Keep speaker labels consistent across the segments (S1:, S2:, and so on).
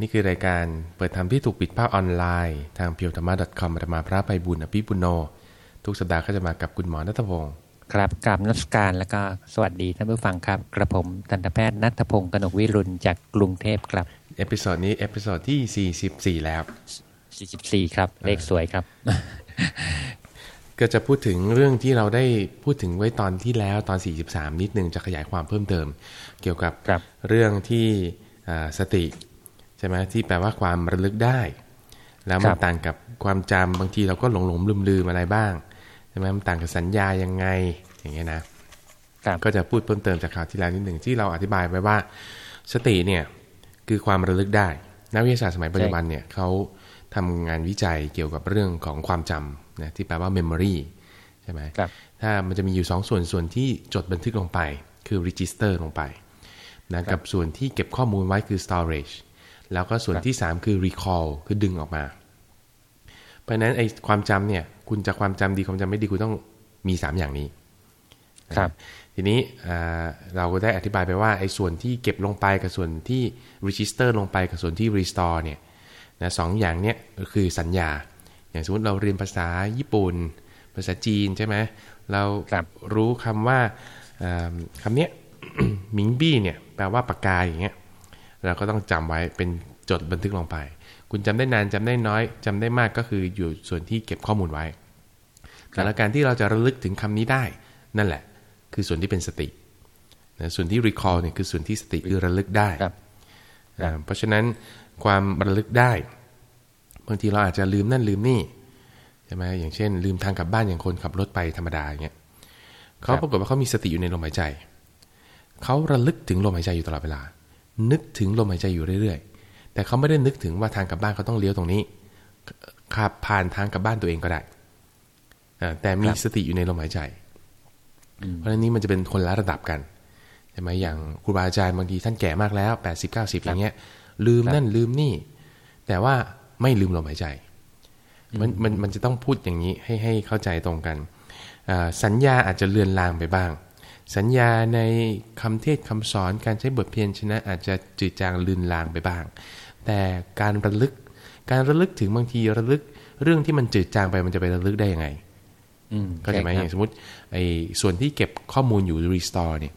S1: นี่คือรายการเปิดธรรมที่ถูกปิดภาพออนไลน์ทางเพียวธรรมะ .com ธรรมาพระไปบุญอภิปุโน ทุกสัปดาห์ก็จะมากับคุณหมอนัทพงศ์
S2: ครับกราบนมัสการแล้วก็สวัสดีท่านผู้ฟังครับ กระผมทันตแพทย์นัทพงศ์กนกวิรุณจากกรุงเทพครับ
S1: episodeนี้ episode ที่ 44 แล้ว
S2: 44 ครับ เลขสวยครับ
S1: ก็จะพูดถึงเรื่องที่เราได้พูดถึงไว้ตอนที่แล้วตอน 43 นิดนึงจะขยายความเพิ่มเติม เกี่ยวกับ
S2: ครับ
S1: เรื่องที่อ่าสติ ใช่ไหมที่แปลว่าความระลึกได้ แล้วมันต่างกับความจำบางทีเราก็หลงหลงลืมลืมๆอะไรบ้างใช่ไหมมันต่างกับสัญญายังไงอย่างเงี้ยนะ
S2: ครับ
S1: ก็จะพูดเพิ่มเติมจากข่าวที่แล้วนิดหนึ่งที่เราอธิบายไว้ว่า สติเนี่ยคือความระลึกได้ นักวิทยาศาสตร์สมัยปัจจุบันเนี่ยเขาทำงานวิจัยเกี่ยวกับเรื่องของความจำนะที่แปลว่า memory ใช่ไหม
S2: ครับ
S1: ถ้ามันจะมีอยู่สองส่วนส่วนที่จดบันทึกลงไป คือ register ลงไปนะกับส่วนที่เก็บข้อมูลไว้คือ storage แล้วก็ส่วนที่ 3 คือ recall คือดึงออกมา เพราะฉะนั้นไอ้ความจำเนี่ย คุณจะความจำดีความจำไม่ดีคุณต้องมี 3 อย่างนี้
S2: ครับ
S1: ทีนี้อ่าเราก็ได้อธิบายไปว่าไอ้ส่วนที่เก็บลงไปกับส่วนที่ register ลงไปกับส่วนที่ restore เนี่ยนะสองอย่างเนี้ยก็คือสัญญา อย่างสมมติเราเรียนภาษาญี่ปุ่น ภาษาจีนใช่ไหมเรา
S2: ครับ
S1: รู้คำว่าอ่าคำเนี้ยหมิงบี้เนี่ยแปลว่าปากกาอย่างเงี้ย เราก็ต้องจำไว้เป็นจดบันทึกลงไป คุณจำได้นานจำได้น้อยจำได้มากก็คืออยู่ส่วนที่เก็บข้อมูลไว้ แต่ละการที่เราจะระลึกถึงคำนี้ได้ นั่นแหละ คือส่วนที่เป็นสตินะส่วนที่ recall เนี่ยคือส่วนที่สติคือระลึกได้
S2: ครับ
S1: อ่าเพราะฉะนั้นความระลึกได้ บางทีเราอาจจะลืมนั่นลืมนี่ใช่ไหมอย่างเช่น ลืมทางกลับบ้านอย่างคนขับรถไปธรรมดาอย่างเงี้ยเขาปรากฏว่าเขามีสติอยู่ในลมหายใจ เขาระลึกถึงลมหายใจอยู่ตลอดเวลา นึกถึงลมหายใจอยู่เรื่อยๆ แต่เขาไม่ได้นึกถึงว่าทางกลับบ้านเขาต้องเลี้ยวตรงนี้ขับผ่านทางกลับบ้านตัวเองก็ได้อ่าแต่มี
S2: ครับ
S1: สติอยู่ในลมหายใจ เพราะฉะนั้นนี้มันจะเป็นคนละระดับกันใช่ไหมอย่างครูบาอาจารย์บางทีท่านแก่มากแล้ว80 90อย่างเงี้ย ลืมนั่นลืมนี่ แต่ว่าไม่ลืมลมหายใจ มันมันมันจะต้องพูดอย่างนี้ให้ให้เข้าใจตรงกันอ่าสัญญาอาจจะเลือนลางไปบ้าง สัญญาในคำเทศคำสอนการใช้บทเพียรชนะอาจจะจืดจางเลือนลางไปบ้าง แต่การระลึก การระลึกถึงบางทีระลึก เรื่องที่มันจืดจางไปมันจะไประลึกได้ยังไง
S2: อืม
S1: ก็จะไหม
S2: ใช่ครับอ
S1: ย่างสมมติไอ้ส่วนที่เก็บข้อมูลอยู่ restore เนี่ย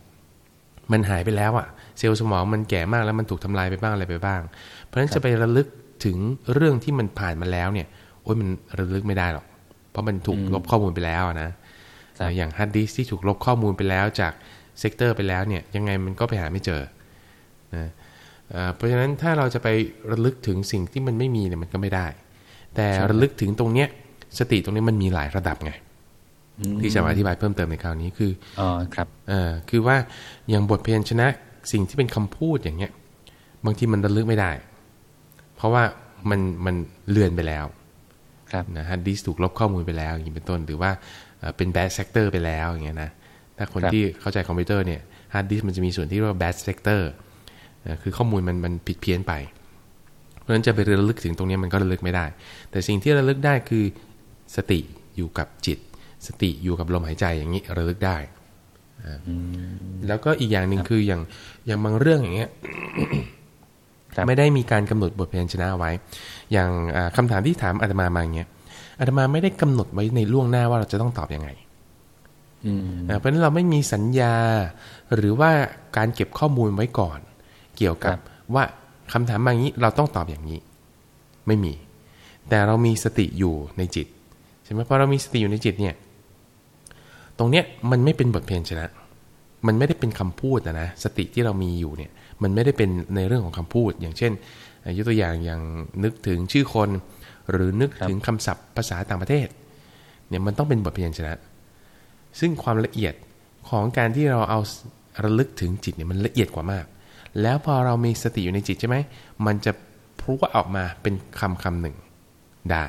S1: มันหายไปแล้วอะเซลล์สมองมันแก่มากแล้วมันถูกทำลายไปบ้างอะไรไปบ้าง เพราะฉะนั้นจะไประลึกถึงเรื่องที่มันผ่านมาแล้วเนี่ยโอ้ยมันระลึกไม่ได้หรอก เพราะมันถูกลบข้อมูลไปแล้วอะนะ อย่าง hard disk ที่ถูกลบข้อมูลไปแล้วจาก sector ไปแล้วเนี่ยยังไงมันก็ไปหาไม่เจอนะเอ่อเพราะฉะนั้นถ้าเราจะไประลึกถึงสิ่งที่มันไม่มีเนี่ยมันก็ไม่ได้ แต่ระลึกถึงตรงเนี้ยสติตรงนี้มันมีหลายระดับไงที่จะมาอธิบายเพิ่มเติมในคราวนี้คือ
S2: อ๋อครับ
S1: เออคือว่าอย่างบทพยัญชนะสิ่งที่เป็นคำพูดอย่างเงี้ย บางทีมันระลึกไม่ได้ เพราะว่ามันมันเลือนไปแล้ว
S2: ครับ
S1: นะ hard disk ถูกลบข้อมูลไปแล้วอย่างนี้เป็นต้นหรือว่า เอ่อเป็น bad sector ไปแล้วอย่างเงี้ยนะถ้าคน
S2: ครับ
S1: ที่เข้าใจคอมพิวเตอร์เนี่ย hard disk มันจะมีส่วนที่เรียกว่า bad sectorคือข้อมูลมันมันผิดเพี้ยนไป เพราะฉะนั้นจะไประลึกถึงตรงเนี้ยมันก็ระลึกไม่ได้ แต่สิ่งที่ระลึกได้คือสติอยู่กับจิต สติอยู่กับลมหายใจอย่างนี้ระลึกได้อ่าแล้วก็อีกอย่างหนึ่งคืออย่างอย่างบางเรื่องอย่างเงี้ย
S2: ครับ
S1: ไม่ได้มีการกำหนดบทเพลงชนะไว้ อย่างอ่าคำถามที่ถามอาตมามาอย่างเงี้ย อาตมาไม่ได้กำหนดไว้ในล่วงหน้าว่าเราจะต้องตอบยังไง
S2: อืม
S1: อ่าเพราะฉะนั้นเราไม่มีสัญญา หรือว่าการเก็บข้อมูลไว้ก่อน เกี่ยวกับว่าคำถามมาอย่างนี้เราต้องตอบอย่างนี้ ไม่มี แต่เรามีสติอยู่ในจิตใช่ไหมพอเรามีสติอยู่ในจิตเนี่ย ตรงเนี้ยมันไม่เป็นบทเพลงชนะ มันไม่ได้เป็นคำพูดนะนะสติที่เรามีอยู่เนี่ย มันไม่ได้เป็นในเรื่องของคำพูด อย่างเช่นอะยกตัวอย่างอย่างนึกถึงชื่อคน หรือนึกถึงคำศัพท์ภาษาต่างประเทศเนี่ยมันต้องเป็นบทเพลงชนะ ซึ่งความละเอียดของการที่เราเอาระลึกถึงจิตเนี่ยมันละเอียดกว่ามาก แล้วพอเรามีสติอยู่ในจิตใช่ไหมมันจะพูดว่าออกมาเป็นคำคำหนึ่งได้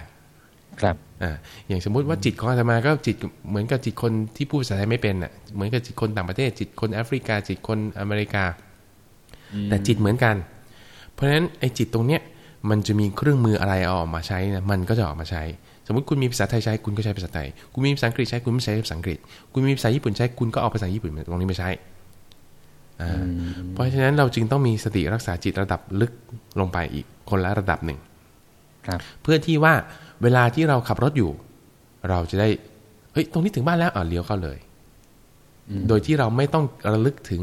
S2: ครับ
S1: อ่าอย่างสมมุติว่าจิตของอาตมาก็จิตเหมือนกับจิตคนที่พูดภาษาไทยไม่เป็นอะเหมือนกับจิตคนต่างประเทศ จิตคนแอฟริกา จิตคนอเมริกา แต่จิตเหมือนกัน เพราะฉะนั้นไอ้จิตตรงเนี้ย มันจะมีเครื่องมืออะไรเอาออกมาใช้นะมันก็จะออกมาใช้ สมมติคุณมีภาษาไทยใช้คุณก็ใช้ภาษาไทยคุณมีภาษาอังกฤษใช้คุณไม่ใช้ภาษาอังกฤษ คุณมีภาษาญี่ปุ่นใช้คุณก็เอาภาษาญี่ปุ่นตรงนี้มาใช้อ่าเพราะฉะนั้นเราจึงต้องมีสติรักษาจิตระดับลึกลงไปอีกคนละระดับหนึ่ง
S2: ครับ
S1: เพื่อที่ว่าเวลาที่เราขับรถอยู่ เราจะได้เฮ้ยตรงนี้ถึงบ้านแล้วอ่าเลี้ยวเข้าเลย โดยที่เราไม่ต้องระลึกถึง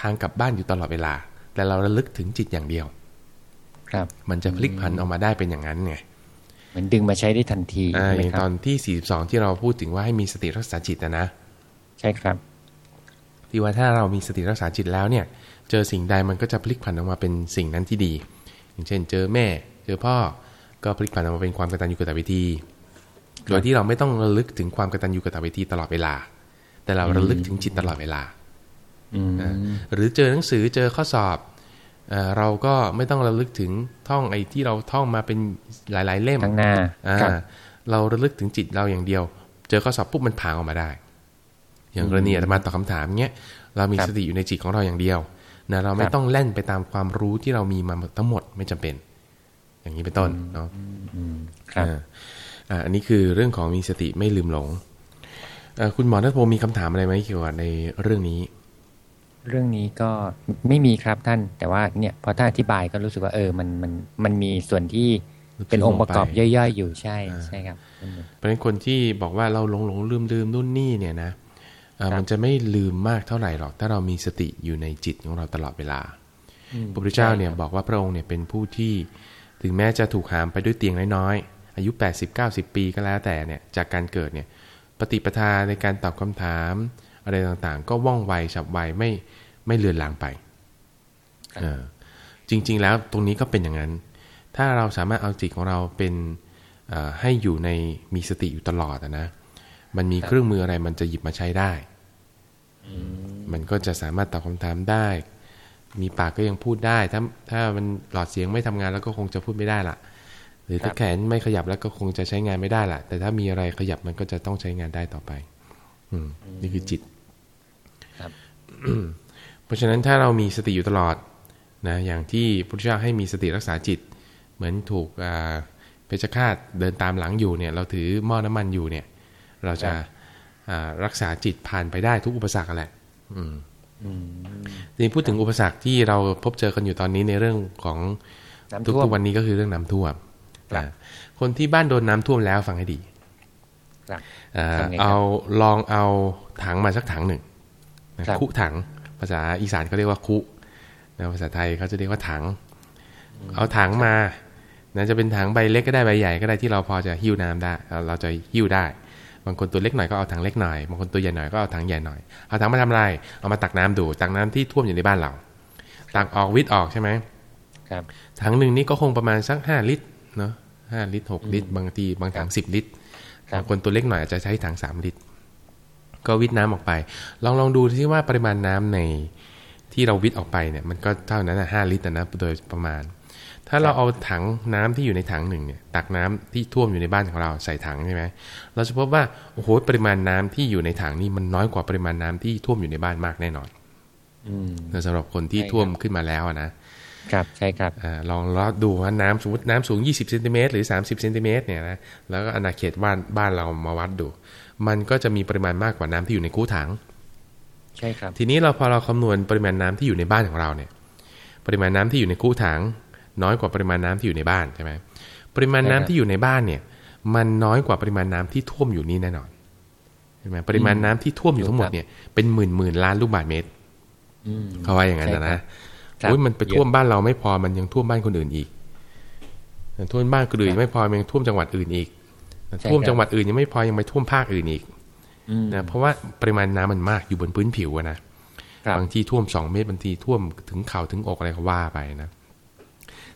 S1: ทางกลับบ้านอยู่ตลอดเวลา แต่เราระลึกถึงจิตอย่างเดียว
S2: ครับ
S1: มันจะพลิกผันออกมาได้เป็นอย่างนั้นไง
S2: เหมือนดึงมาใช้ได้ทันที
S1: อ่า
S2: ใช่
S1: อ
S2: ไหม
S1: ย่าง
S2: ครั
S1: ตอบนที่42ที่เราพูดถึงว่าให้มีสติรักษาจิตนะนะ
S2: ใช่ครับ
S1: ที่ว่าถ้าเรามีสติรักษาจิตแล้วเนี่ย เจอสิ่งใดมันก็จะพลิกผันออกมาเป็นสิ่งนั้นที่ดี อย่างเช่น เจอแม่ เจอพ่อก็พลิกผันออกมาเป็นความกตัญญูกตเวทีโดยที่เราไม่ต้องระลึกถึงความกตัญญูกตเวทีตลอดเวลา แต่เราระลึกถึงจิตตลอดเวลา
S2: อืม
S1: นะหรือเจอหนังสือเจอข้อสอบ เอ่อเราก็ไม่ต้องระลึกถึงท่องไอ้ที่เราท่องมาเป็นหลาย ๆ เล่ม
S2: ข้างหน้า
S1: อ่า
S2: ครับ
S1: เราระลึกถึงจิตเราอย่างเดียว เจอข้อสอบปุ๊บมันผางออกมาได้ อย่างกรณีอาตมาตอบคำถามเงี้ยเรามี
S2: ครับ
S1: สติอยู่ในจิตของเราอย่างเดียวนะเราไม่
S2: ครับ
S1: ต้องแล่นไปตามความรู้ที่เรามีมาทั้งหมดไม่จำเป็น อย่างนี้เป็นต้นเนาะ
S2: อืมครับ
S1: อ่าอ่าอันนี้คือเรื่องของมีสติไม่ลืมหลงเอ่อคุณหมอทัศพงศ์มีคำถามอะไรไหมเกี่ยวกับในเรื่องนี้
S2: เรื่องนี้ก็ไม่มีครับท่าน แต่ว่าเนี่ยพอท่านอธิบายก็รู้สึกว่าเออมันมันมันมีส่วนที่เป็นองค์ประกอบย่อยๆอยู่ใช่ใช่ครับ
S1: เพราะฉะนั้นคนที่บอกว่าเราหลงหลงลืมลืมนู่นนี่เนี่ยนะเอ่อ
S2: ครับ
S1: มันจะไม่ลืมมากเท่าไหร่หรอก ถ้าเรามีสติอยู่ในจิตของเราตลอดเวลาพระพุทธเจ้าเนี่ยบอกว่าพระองค์เนี่ยเป็นผู้ที่ถึงแม้จะถูกหามไปด้วยเตียงน้อยๆอายุ 80-90 ปีก็แล้วแต่เนี่ยจากการเกิดเนี่ยปฏิปทาในการตอบคำถาม อะไรต่างๆ ก็ว่องไวฉับไวไม่ไม่เลือนลางไปเออจริง ๆ แล้วตรงนี้ก็เป็นอย่างนั้น ถ้าเราสามารถเอาจิตของเราเป็นเอ่อให้อยู่ในมีสติอยู่ตลอดอะนะ มันมีเครื่องมืออะไรมันจะหยิบมาใช้ได้มันก็จะสามารถตอบคำถามได้ มีปากก็ยังพูดได้ ถ้าถ้ามันหลอดเสียงไม่ทำงานแล้วก็คงจะพูดไม่ได้ละหรือถ้า
S2: ครับ
S1: แขนไม่ขยับแล้วก็คงจะใช้งานไม่ได้ละแต่ถ้ามีอะไรขยับมันก็จะต้องใช้งานได้ต่อไป อืมนี่คือจิต
S2: ครับ
S1: เพราะฉะนั้นถ้าเรามีสติอยู่ตลอดนะอย่างที่พระพุทธเจ้าให้มีสติรักษาจิต เหมือนถูกอ่าเพชฌฆาตเดินตามหลังอยู่เนี่ยเราถือหม้อน้ำมันอยู่เนี่ย เราจะอ่ารักษาจิตผ่านไปได้ทุกอุปสรรคแหละอืมทีนี้พูดถึงอุปสรรคที่เราพบเจอกันอยู่ตอนนี้ในเรื่องของ
S2: น้ำ
S1: ทุ
S2: ท่วม
S1: กๆวันนี้ก็คือเรื่องน้ำท่วม
S2: ครับ
S1: อ่าคนที่บ้านโดนน้ำท่วมแล้วฟังให้ดี
S2: ครับ
S1: อ่า
S2: ทำไงครับ
S1: เอาลองเอาถังมาสักถังหนึ่ง นะครับคุถัง ภาษาอีสานเขาเรียกว่าคุนะภาษาไทยเขาจะเรียกว่าถัง เอาถังมานะจะเป็นถังใบเล็กก็ได้ใบใหญ่ก็ได้ที่เราพอจะหิ้วน้ำได้เราเราจะหิ้วได้ บางคนตัวเล็กหน่อยก็เอาถังเล็กหน่อยบางคนตัวใหญ่หน่อยก็เอาถังใหญ่หน่อยเอาถังมาทำอะไรเอามาตักน้ำดูตักน้ำที่ท่วมอยู่ในบ้านเราตักออกวิทย์ออกใช่ไหม
S2: ครับ
S1: ถังหนึ่งนี่ก็คงประมาณสักห้าลิตรเนาะห้าลิตรหกลิตร บางทีบางถังสิบลิตร
S2: ครับ
S1: บางคนตัวเล็กหน่อยอาจจะใช้ถังสามลิตร ก็วิทน้ำออกไป ลองลองดูที่ว่าปริมาณน้ำในที่เราวิทออกไปเนี่ยมันก็เท่านั้นนะห้าลิตรนะโดยประมาณ ถ้าเราเอาถังน้ำที่อยู่ในถังหนึ่งเนี่ยตักน้ำที่ท่วมอยู่ในบ้านของเราใส่ถังใช่ไหมเราจะพบว่าโอ้โหปริมาณน้ำที่อยู่ในถังนี่มันน้อยกว่าปริมาณน้ำที่ท่วมอยู่ในบ้านมากแน่นอน
S2: อืม
S1: สำหรับคนที่
S2: ใช่ครับ
S1: ท่วมขึ้นมาแล้วอะนะ
S2: ครับใช่ครับ
S1: อาลองลองดูว่าน้ำสมมติน้ำสูง 20เซนติเมตรหรือ 30เซนติเมตรเนี่ยนะแล้วก็อาณาเขตบ้านบ้านเรามาวัดดู มันก็จะมีปริมาณมากกว่าน้ำที่อยู่ในคูถัง
S2: ใช่ครับ
S1: ทีนี้เราพอเราคำนวณปริมาณน้ำที่อยู่ในบ้านของเราเนี่ย ปริมาณน้ำที่อยู่ในคูถัง น้อยกว่าปริมาณน้ำที่อยู่ในบ้านใช่ไหมปริมาณน้ำที่อยู่ในบ้านเนี่ย มันน้อยกว่าปริมาณน้ำที่ท่วมอยู่นี่แน่นอนใช่ไหมปริมาณน้ำที่ท่วมอยู่ทั้งหมดเนี่ยเป็นหมื่นหมื่นล้านลูกบาศก์เมตร
S2: อืม
S1: เขาว่าอย่างนั้นนะ
S2: ใช่ครั
S1: นะ
S2: บครับ
S1: โอ้ยมันไปท่วมบ้านเราไม่พอมันยังท่วมบ้านคนอื่นอีกท่วมบ้านคนอื่นยังไม่พอมันยังท่วมจังหวัดอื่นอีก
S2: ใช่ครับ
S1: ท่วมจังหวัดอื่นยังไม่พอยังไปท่วมภาคอื่นอีก
S2: อืม
S1: นะเพราะว่าปริมาณน้ำมันมากอยู่บนพื้นผิวอะนะครับบางที่ท่วมสองเมตรบางทีท่วมถึงเข่าถึงอกอะไรก็ว่าไปนะ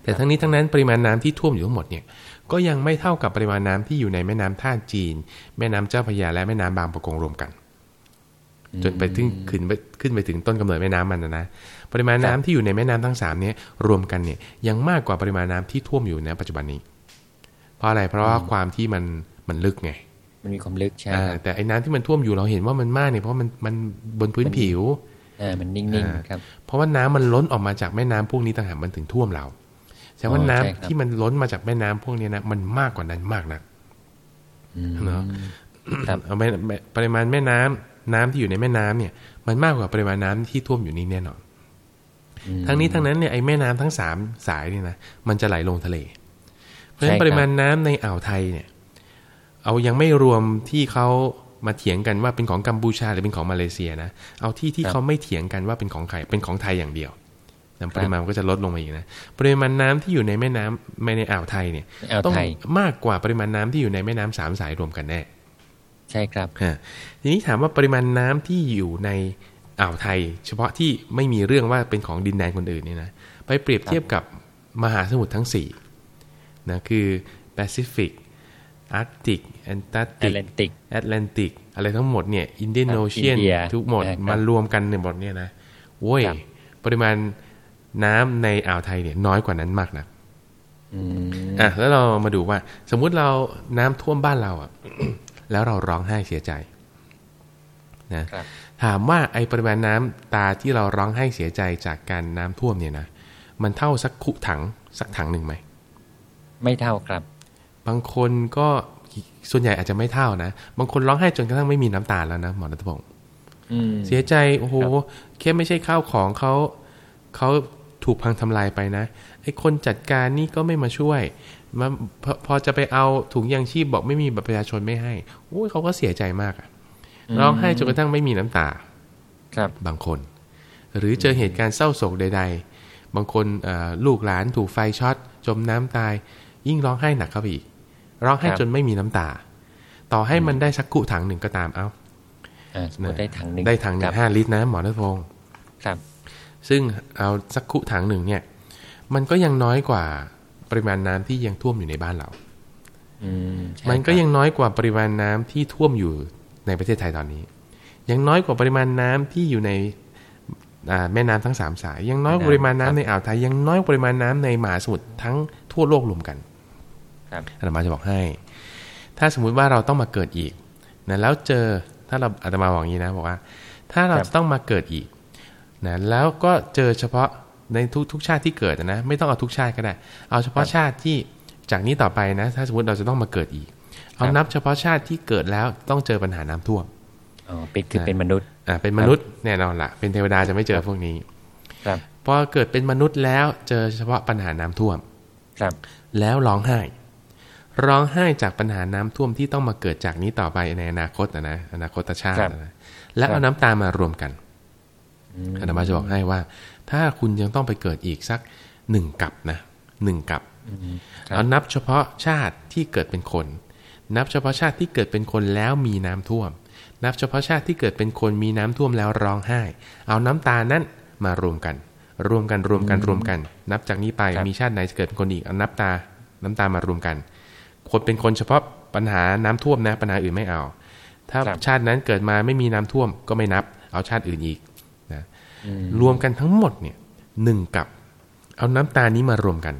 S1: แต่ทั้งนี้ทั้งนั้นปริมาณน้ำที่ท่วมอยู่ทั้งหมดเนี่ยก็ยังไม่เท่ากับปริมาณน้ำที่อยู่ในแม่น้ำท่าจีน แม่น้ำเจ้าพระยาและแม่น้ำบางประกงรวมกัน จนไปถึงขึ้นไปขึ้นไปถึงต้นกำเนิดแม่น้ำมันนะนะปริมาณน้ำที่อยู่ในแม่น้ำทั้งสามเนี้รวมกันเนี่ยยังมากกว่าปริมาณน้ำที่ท่วมอยู่ในปัจจุบันนี้ เพราะอะไรเพราะว่าความที่มันมันลึกไง
S2: มันมีความลึกใช่
S1: อ่า
S2: ครับ
S1: แต่ไอ้น้ำที่มันท่วมอยู่เราเห็นว่ามันมากเนี่ยเพราะมันมันบนพื้นผิว
S2: เออมันนิ่ง
S1: อ่า
S2: ๆครับ
S1: เพราะว่าน้ำมันล้นออกมาจากแม่น้ำพวกนี้ต่างหากมันถึงท่วมเราแสดงว่า
S2: อ๋อ
S1: น้ำ
S2: ใช่ครับ
S1: ที่มันล้นมาจากแม่น้ำพวกนี้นะมันมากกว่านั้นมากนะ
S2: อืม
S1: เนาะ
S2: ครับ
S1: เอาแม่แม่ปริมาณแม่น้ำน้ำที่อยู่ในแม่น้ำเนี่ย มันมากกว่าปริมาณน้ำที่ท่วมอยู่นี้แน่นอนทั้งนี้ทั้งนั้นเนี่ยไอ้แม่น้ำทั้งสามสายเนี่ยนะมันจะไหลลงทะเล เพราะฉะนั้นปริมาณน้ำในอ่าวไทยเนี่ย เอายังไม่รวมที่เขามาเถียงกันว่าเป็นของกัมพูชาหรือเป็นของมาเลเซียนะ เอาที่ที่เขาไม่เถียงกันว่าเป็นของใครเป็นของไทยอย่างเดียวปริมาณก็จะลดลงมาอีกนะปริมาณน้ำที่อยู่ในแม่น้ำไม่ในอ่าวไทยเนี่ยต้องมากกว่าปริมาณน้ำที่อยู่ในแม่น้ำสามสายรวมกันแน่
S2: ใช่ครับ
S1: ทีนี้ถามว่าปริมาณน้ำที่อยู่ในอ่าวไทย เฉพาะที่ไม่มีเรื่องว่าเป็นของดินแดนคนอื่นนี่นะไปเปรียบเทียบกับมหาสมุทรทั้งสี่ นะคือแปซิฟิกอาร์กติกแอนตาร์กติกแอตแลนติกอะไรทั้งหมดเนี่ย Indian Ocean ทุกหมดมารวมกันในหมดเนี่ยนะโว้ยปริมาณน้ำในอ่าวไทยเนี่ยน้อยกว่านั้นมากนะอะแล้วเรามาดูว่า สมมุติเราน้ำท่วมบ้านเราอะแล้วเราร้องไห้เสียใจนะถามว่าไอ้ปริมาณน้ำตาที่เราร้องไห้เสียใจจากการน้ำท่วมเนี่ยนะมันเท่าสักคุถังสักถังหนึ่งไหม
S2: ไม่เท่าครับ
S1: บางคนก็ส่วนใหญ่อาจจะไม่เท่านะ บางคนร้องไห้จนกระทั่งไม่มีน้ำตาแล้วนะหมอรัตพงศ์เสียใจโอ้โหแค่ไม่ใช่ข้าวของเขาเขาถูกพังทำลายไปนะไอ้คนจัดการนี่ก็ไม่มาช่วยมาพอพอจะไปเอาถุงยางชีพบอกไม่มีบัตรประชาชนไม่ให้โอ้ยเขาก็เสียใจมากอะร้องไห้จนกระทั่งไม่มีน้ำตา
S2: ครับ
S1: บางคน หรือเจอเหตุการณ์เศร้าโศกใด ๆ บางคนลูกหลานถูกไฟช็อตจมน้ำตาย ยิ่งร้องไห้หนักเข้าไปอีก ร้องไห้จนไม่มีน้ำตา ต่อให้มันได้สักกุถังหนึ่งก็ตามเอา
S2: ได้ถังหนึ่ง
S1: ได้ถังหนึ่งห้าลิตรนะหมอณพงศ์
S2: ครับ
S1: ซึ่งเอาสักกุถังหนึ่งเนี่ย มันก็ยังน้อยกว่าปริมาณน้ำที่ยังท่วมอยู่ในบ้านเรามันก็ยังน้อยกว่าปริมาณน้ำที่ท่วมอยู่ในประเทศไทยตอนนี้ ยังน้อยกว่าปริมาณน้ำที่อยู่ในแม่น้ำทั้งสามสาย ยังน้อยปริมาณน้ำในอ่าวไทยยังน้อยปริมาณน้ำในมหาสมุทรทั้งทั่วโลกรวมกัน
S2: ครับ
S1: อาตมาจะบอกให้ ถ้าสมมุติว่าเราต้องมาเกิดอีกนะแล้วเจอถ้าเราอาตมาบอกอย่างนี้นะบอกว่า ถ้าเราจะต้องมาเกิดอีกนะแล้วก็เจอเฉพาะในทุกทุกชาติที่เกิดนะ ไม่ต้องเอาทุกชาติก็ได้ เอาเฉพาะชาติที่จากนี้ต่อไปนะ ถ้าสมมติเราจะต้องมาเกิดอีก เอานับเฉพาะชาติที่เกิดแล้วต้องเจอปัญหาน้ำท่วม
S2: อ๋อเป็นคือเป็นมนุษย์
S1: อ่าเป็นมนุษย์แน่นอนละเป็นเทวดาจะไม่เจอพวกนี้
S2: ครับ
S1: พอเกิดเป็นมนุษย์แล้วเจอเฉพาะปัญหาน้ำท่วม
S2: ครับ
S1: แล้วร้องไห้ ร้องไห้จากปัญหาน้ำท่วมที่ต้องมาเกิดจากนี้ต่อไปในอนาคตนะนะอนาคตชาตินะแล้วเอาน้ำตามารวมกันอาตมาจะบอกให้ว่า ถ้าคุณยังต้องไปเกิดอีกสักหนึ่งกับนะหนึ่งกับเอานับเฉพาะชาติที่เกิดเป็นคน นับเฉพาะชาติที่เกิดเป็นคนแล้วมีน้ำท่วม นับเฉพาะชาติที่เกิดเป็นคนมีน้ำท่วมแล้วร้องไห้ เอาน้ำตานั้นมารวมกันรวมกันรวมกันรวมกัน นับจากนี้ไปมีชาติไหนจะเกิดเป็นคนอีกเอานับตาน้ำตามารวมกัน คนเป็นคนเฉพาะปัญหาน้ำท่วมนะปัญหาอื่นไม่เอา ถ้าชาตินั้นเกิดมาไม่มีน้ำท่วมก็ไม่นับ เอาชาติอื่นอีกรวมกันทั้งหมดเนี่ยหนึ่งกับ เอาน้ำตานี้มารวมกัน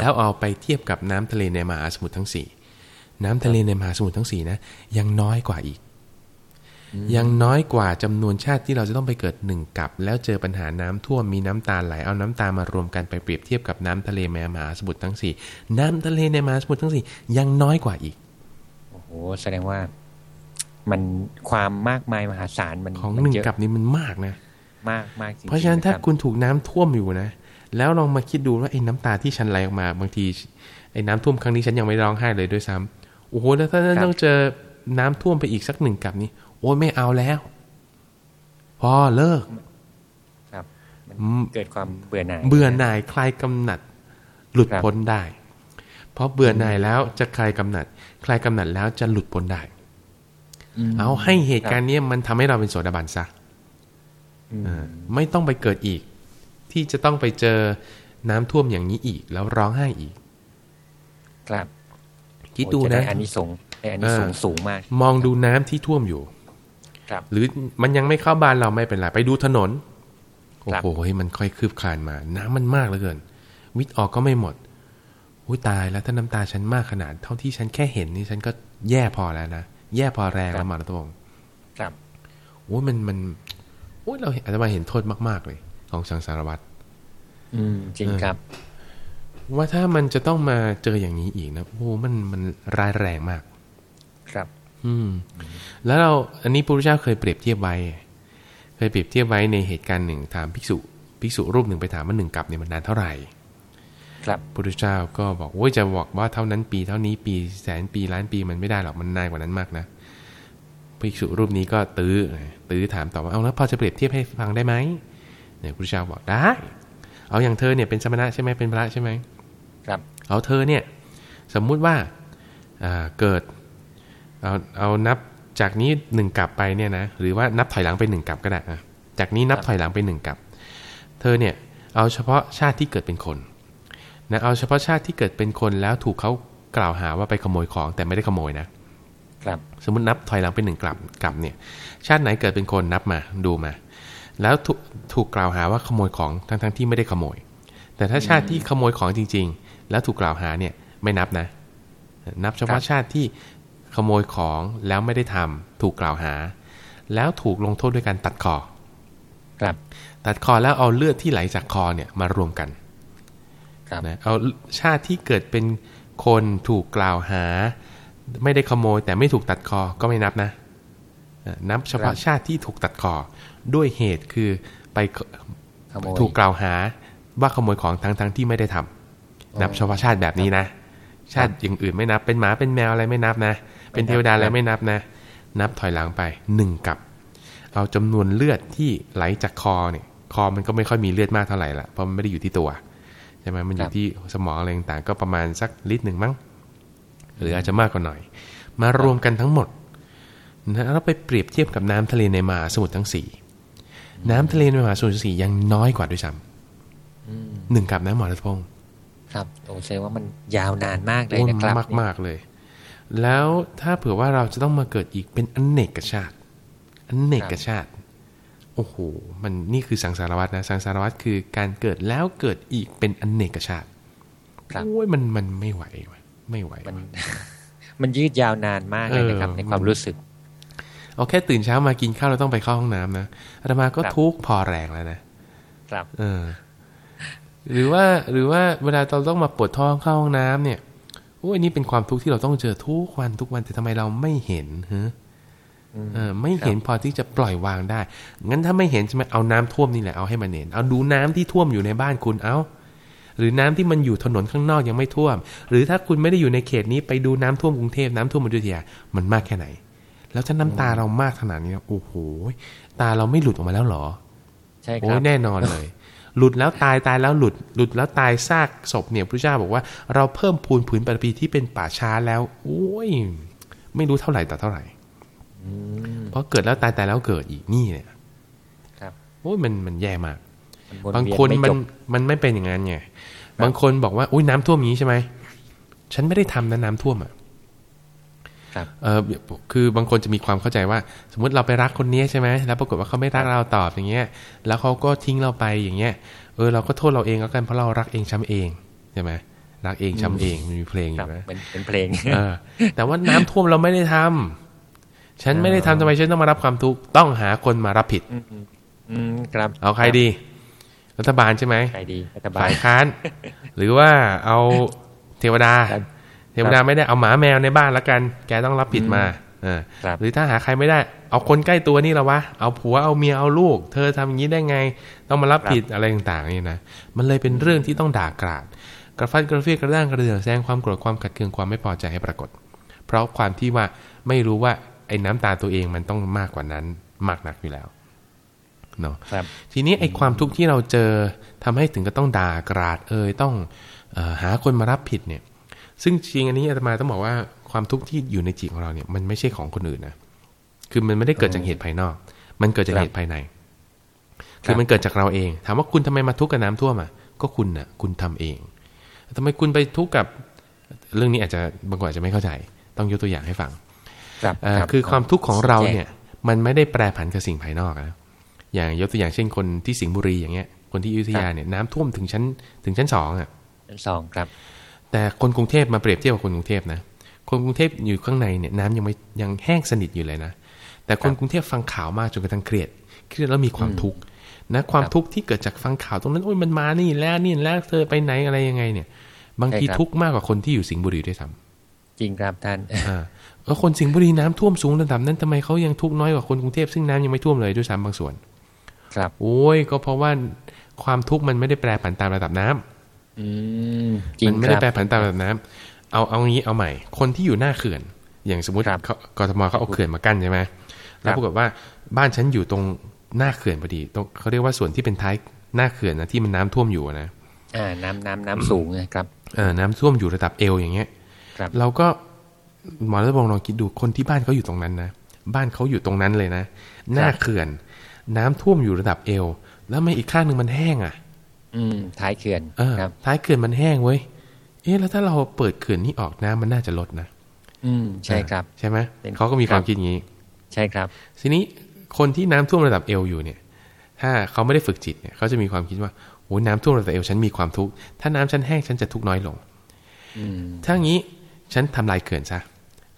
S1: แล้วเอาไปเทียบกับน้ำทะเลในมหาสมุทรทั้งสี่น้ำทะเลในมหาสมุทรทั้งสี่นะยังน้อยกว่าอีก ยังน้อยกว่าจำนวนชาติที่เราจะต้องไปเกิดหนึ่งกับ แล้วเจอปัญหาน้ำท่วมมีน้ำตาไหลเอาน้ำตามารวมกันไปเปรียบเทียบกับน้ำทะเลในมหาสมุทรทั้งสี่น้ำทะเลในมหาสมุทรทั้งสี่ยังน้อยกว่าอีก
S2: โอ้โหแสดงว่ามันความมากมายมหาศาลมัน
S1: ของหนึ่งกับนี้มันมากนะ
S2: มากมากจริง
S1: เพราะฉะนั้นถ้าคุณถูกน้ำท่วมอยู่นะ แล้วลองมาคิดดูว่าไอ้น้ำตาที่ฉันไหลออกมา บางทีไอ้น้ำท่วมครั้งนี้ฉันยังไม่ร้องไห้เลยด้วยซ้ำโอ้โหแล้วถ้าต้องเจอน้ำท่วมไปอีกสักหนึ่งกับนี้ โอ้ยไม่เอาแล้ว พอเลิก
S2: ครับเกิดความเบื่อหน่าย
S1: เบื่อหน่ายคลายกำหนัด หลุดพ้นได้ เพราะเบื่อหน่ายแล้วจะคลายกำหนัด คลายกำหนัดแล้วจะหลุดพ้นได้ เอาให้เหตุการณ์นี้มันทำให้เราเป็นโสดาบันซะไม่ต้องไปเกิดอีก ที่จะต้องไปเจอน้ำท่วมอย่างนี้อีก แล้วร้องไห้อีก
S2: ครับ
S1: คิดดูนะ
S2: อันนี้สงอันนี้สูงสูงมาก
S1: มองดูน้ำที่ท่วมอยู่
S2: ครับ
S1: หรือมันยังไม่เข้าบ้านเราไม่เป็นไรไปดูถนนโอ้โหมันค่อยคืบคลานมา น้ำมันมากเหลือเกิน วิทย์ออกก็ไม่หมดอุ้ยตายแล้วถ้าน้ำตาฉันมากขนาด เท่าที่ฉันแค่เห็นนี่ฉันก็แย่พอแล้วนะแย่พอแรงแล้วมาตรง
S2: ครับ
S1: โอ้ยมันมันโอ้ยเราอาจจะมาเห็นโทษมาก ๆ เลย ของสังสารวัตร
S2: อืม จริงครับ
S1: ว่าถ้ามันจะต้องมาเจออย่างนี้อีกนะโอ้มันมันร้ายแรงมาก
S2: ครับ
S1: อืม แล้วเราอันนี้พระพุทธเจ้าเคยเปรียบเทียบไว้เคยเปรียบเทียบไว้ในเหตุการณ์หนึ่งถามภิกษุภิกษุรูปหนึ่งไปถามว่าหนึ่งกับเนี่ยมันนานเท่าไหร่
S2: ครับ
S1: พุทธเจ้าก็บอกโอ้ยจะบอกว่าเท่านั้นปีเท่านี้ปีแสนปีล้านปีมันไม่ได้หรอกมันนานกว่านั้นมากนะภิกษุรูปนี้ก็ตื้อตื้อถามต่อว่าเอาแล้วพอจะเปรียบเทียบให้ฟังได้ไหมเนี่ยพุทธเจ้าบอกได้ เอาอย่างเธอเนี่ยเป็นสมณะใช่ไหมเป็นพระใช่ไหม
S2: ครับ
S1: เอาเธอเนี่ย สมมุติว่าอ่าเกิด เอาเอานับจากนี้หนึ่งกลับไปเนี่ยนะหรือว่านับถอยหลังไปหนึ่งกลับก็ได้อะจากนี้นับถอยหลังไปหนึ่งกลับ เธอเนี่ยเอาเฉพาะชาติที่เกิดเป็นคนนะเอาเฉพาะชาติที่เกิดเป็นคนแล้วถูกเขากล่าวหาว่าไปขโมยของแต่ไม่ได้ขโมยนะครับสมมตินับถอยหลังไปหนึ่งกลับกลับเนี่ย ชาติไหนเกิดเป็นคนนับมาดูมา แล้วถูกถูกกล่าวหาว่าขโมยของทั้งทั้งๆที่ไม่ได้ขโมย แต่ถ้าชาติที่ขโมยของจริง ๆ แล้วถูกกล่าวหาเนี่ยไม่นับนะ นับเฉพาะชาติที่ ขโมยของแล้วไม่ได้ทำถูกกล่าวหา แล้วถูกลงโทษด้วยการตัดคอ
S2: ครับ
S1: ตัดคอแล้วเอาเลือดที่ไหลจากคอเนี่ยมารวมกัน
S2: ครับ
S1: นะเอาชาติที่เกิดเป็นคนถูกกล่าวหา ไม่ได้ขโมย แต่ไม่ถูกตัดคอก็ไม่นับนะเอ่อนับเฉพาะชาติที่ถูกตัดคอด้วยเหตุคือไป
S2: ขโมย
S1: ถูกกล่าวหาว่าขโมยของทั้งทั้งๆที่ไม่ได้ทำนับเฉพาะชาติแบบนี้นะ ชาติอย่างอื่นไม่นับเป็นหมาเป็นแมวอะไรไม่นับนะ เป็นเทวดาอะไรไม่นับนะ นับถอยหลังไปหนึ่งกับ เอาจำนวนเลือดที่ไหลจากคอเนี่ย คอมันก็ไม่ค่อยมีเลือดมากเท่าไหร่ละเพราะมันไม่ได้อยู่ที่ตัวใช่ไหมมันอ
S2: ครั
S1: ยู่
S2: บ
S1: ที่สมองอะไรต่างๆ ก็ประมาณสักลิตรหนึ่งมั้งหรืออาจจะมากกว่าหน่อย มารวมกันทั้งหมดนะแล้วไปเปรียบเทียบกับน้ำทะเลในมหาสมุทรทั้งสี่น้ำทะเลในมหาสมุทรทั้งสี่ยังน้อยกว่าด้วยซ้ำหนึ่งกับน้ำหมอรัตพงศ์
S2: ครับโอ้แสดงว่ามันยาวนานมากเลย
S1: โอ้
S2: นะครับ
S1: มากมากๆเลย แล้วถ้าเผื่อว่าเราจะต้องมาเกิดอีกเป็นอนเนกชาติอนเนกชาติ โอ้โห มันนี่คือสังสารวัตรนะ สังสารวัตรคือการเกิดแล้วเกิดอีกเป็นอนเนกชาติ
S2: ครับ
S1: โอ้ยมันมันไม่ไหวว่ะไม่ไหว
S2: มัน
S1: ว่ะ
S2: มันยืดยาวนานมากเลยนะครับ
S1: เออ
S2: ในความรู้สึก
S1: เอาแค่ตื่นเช้ามากินข้าวเราต้องไปเข้าห้องน้ำนะอาตมาก็
S2: ครับ
S1: ทุกข์พอแรงแล้วนะ
S2: ครับ
S1: เออ หรือว่าหรือว่าเวลาเราต้องมาปวดท้องเข้าห้องน้ำเนี่ย โอ้ยนี่เป็นความทุกข์ที่เราต้องเจอทุกวันทุกวันแต่ทำไมเราไม่เห็นฮะเออไม่เห็นพอที่จะปล่อยวางได้ งั้นถ้าไม่เห็นใช่ไหมเอาน้ำท่วมนี่แหละเอาให้มันเห็น เอาดูน้ำที่ท่วมอยู่ในบ้านคุณเอาหรือน้ำที่มันอยู่ถนนข้างนอกยังไม่ท่วม หรือถ้าคุณไม่ได้อยู่ในเขตนี้ไปดูน้ำท่วมกรุงเทพน้ำท่วมอยุธยามันมากแค่ไหน แล้วถ้าน้ำตาเรามากขนาดนี้โอ้โหตาเราไม่หลุดออกมาแล้วเหรอ
S2: ใช่ค
S1: โอ้
S2: รั
S1: ย
S2: บ
S1: แน่นอนเลย หลุดแล้วตายตายแล้วหลุด หลุดแล้วตายซากศพเนี่ยพระเจ้าบอกว่าเราเพิ่มพูนผืนปฐพีที่เป็นป่าช้าแล้วโอ้ยไม่รู้เท่าไหร่ต่อเท่าไหร่เพราะเกิดแล้วตายตายแล้วเกิดอีกนี่เนี่ย
S2: ครับ
S1: โอ้ยมันมันแย่มาก
S2: มัว
S1: บาง
S2: เวีย
S1: คน
S2: ไจ
S1: มัน
S2: บ
S1: มันไม่เป็นอย่างนั้นไงบางคนบอกว่าอุ้ยน้ำท่วมอย่างนี้ใช่ไหมฉันไม่ได้ทำนะน้ำท่วมอะ
S2: ครับ
S1: เออคือบางคนจะมีความเข้าใจว่า สมมติเราไปรักคนนี้ใช่ไหมแล้วปรากฏว่าเขาไม่รักเราตอบอย่างเงี้ย แล้วเขาก็ทิ้งเราไปอย่างเงี้ย เออเราก็โทษเราเองแล้วกันเพราะเรารักเองช้ำเองใช่ไหมรักเองช้ำเองมันมีเพลงอ
S2: ครับ
S1: ยู่นะ
S2: เป็นเป็นเพลง
S1: เออแต่ว่าน้ำท่วมเราไม่ได้ทำฉันไม่ได้ทำทำไมฉันต้องมารับความทุกข์ต้องหาคนมารับผิด
S2: อืมครับ
S1: เอาใครดี รัฐบาลใช่ไหม
S2: ใครดีรัฐบาล
S1: ฝ่ายค้าน หรือว่าเอาเทวดา
S2: ครับ
S1: เท วดาไม่ได้เอาหมาแมวในบ้านแล้วกัน แกต้องรับผิดมาเออ
S2: ครับ
S1: หรือถ้าหาใครไม่ได้ เอาคนใกล้ตัวนี่ละวะ เอาผัวเอาเมียเอาลูก เธอทำอย่างนี้ได้ไง ต้องมารับผิดอะไรต่างๆนี่นะ มันเลยเป็นเรื่องที่ต้องด่ากราด กระฟันกระเฟียดกระด้างกระเดื่องแสดงความโกรธความขัดเคืองความไม่พอใจให้ปรากฏ เพราะความที่ว่าไม่รู้ว่าไอ้น้ำตาตัวเองมันต้องมากกว่านั้นมากหนักอยู่แล้วเนาะ
S2: ครับ
S1: ทีนี้ไอ้ความทุกข์ที่เราเจอทำให้ถึงก็ต้องด่ากราดเอ่ยต้องเออหาคนมารับผิดเนี่ย ซึ่งจริงอันนี้อาตมาต้องบอกว่าความทุกข์ที่อยู่ในจิตของเราเนี่ยมันไม่ใช่ของคนอื่นนะคือมันไม่ได้เกิดจากเหตุภายนอก มันเกิดจาก
S2: ครับ
S1: เหตุภายใน คือมันเกิดจากเราเอง ถามว่าคุณทำไมมาทุกข์กับน้ำท่วมอะก็คุณน่ะ คุณทำเองทำไมคุณไปทุกข์กับเรื่องนี้อาจจะบางคนอาจจะไม่เข้าใจ ต้องยกตัวอย่างให้ฟัง
S2: ครับ
S1: เอ่อ
S2: รับ
S1: คือความทุกข์ของเรา
S2: แจ้
S1: เนี่ย มันไม่ได้แปรผันกับสิ่งภายนอกนะอย่างยกตัวอย่างเช่นคนที่สิงห์บุรีอย่างเงี้ย คนที่อยุธยาเนี่ยน้ำท่วมถึงชั้นถึงชั้นสองอะ
S2: ชั้นสองครับ
S1: แต่คนกรุงเทพมาเปรียบเทียบกับคนกรุงเทพนะ คนกรุงเทพอยู่ข้างในเนี่ยน้ำยังไม่ยังแห้งสนิทอยู่เลยนะ แต่คนกรุงเทพฟังข่าวมากจนกระทั่งเครียด เครียดแล้วมีความทุกข์นะความทุกข์ที่เกิดจากฟังข่าวตรงนั้นโอ้ยมันมานี่แล้วนี่แล้วเธอไปไหนอะไรยังไงเนี่ย บางที
S2: ใช่ครับ
S1: ทุกข์มากกว่าคนที่อยู่สิงห์บุรีด้วยซ้ำ
S2: จริงครับท่าน
S1: อ่าแล้วคนสิงห์บุรีน้ำท่วมสูงระดับนั้นทำไมเขายังทุกข์น้อยกว่าคนกรุงเทพซึ่งน้ำยังไม่ท่วมเลยด้วยซ้ำบางส่วน
S2: ครับ
S1: โอ้ยก็เพราะว่าความทุกข์มันไม่ได้แปรผันตามระดับน้ำ
S2: อื มจริ
S1: มั
S2: ง
S1: ไม่
S2: ค
S1: ได้
S2: รับ
S1: แปรผันตามระดับน้ำเอาเอางี้เอาใหม่ คนที่อยู่หน้าเขื่อน อย่างสมมติ
S2: ครับ
S1: เขากทมเขาเอาเขื่อนมากั้นใช่ไหมแล้วปรากฏว่าบ้านฉันอยู่ตรงหน้าเขื่อนพอดีตรงเขาเรียกว่าส่วนที่เป็นท้ายหน้าเขื่อนนะที่มันน้ำท่วมอยู่นะ
S2: อ่าน้ำน้ำน้ำสูงนะครับ
S1: เออน้ำท่วมอยู่ระดับเอวอย่างเงี้ย
S2: ครับ
S1: เราก็หมอรัตพงศ์ลองคิดดูคนที่บ้านเขาอยู่ตรงนั้นนะบ้านเขาอยู่ตรงนั้นเลยนะ หน้าเขื่อน น้ำท่วมอยู่ระดับเอว แล้วไม่อีกข้างหนึ่งมันแห้งอะ
S2: อืมท้ายเขื่อน
S1: เออ
S2: ครับ
S1: ท้ายเขื่อนมันแห้งเว้ยเอ๊ะแล้วถ้าเราเปิดเขื่อนนี้ออกน้ำมันน่าจะลดนะ
S2: อืมใช่ครับ
S1: ใช่ไหม
S2: เป็น
S1: เขาก็มีความ
S2: ครับ
S1: คิดอย่างนี้
S2: ใช่ครับ
S1: ทีนี้คนที่น้ำท่วมระดับเอวอยู่เนี่ย ถ้าเขาไม่ได้ฝึกจิตเนี่ยเขาจะมีความคิดว่าโอ้ยน้ำท่วมระดับเอวฉันมีความทุกข์ถ้าน้ำฉันแห้งฉันจะทุกข์น้อยลง
S2: อืม
S1: ถ้างี้ฉันทำลายเขื่อนซะ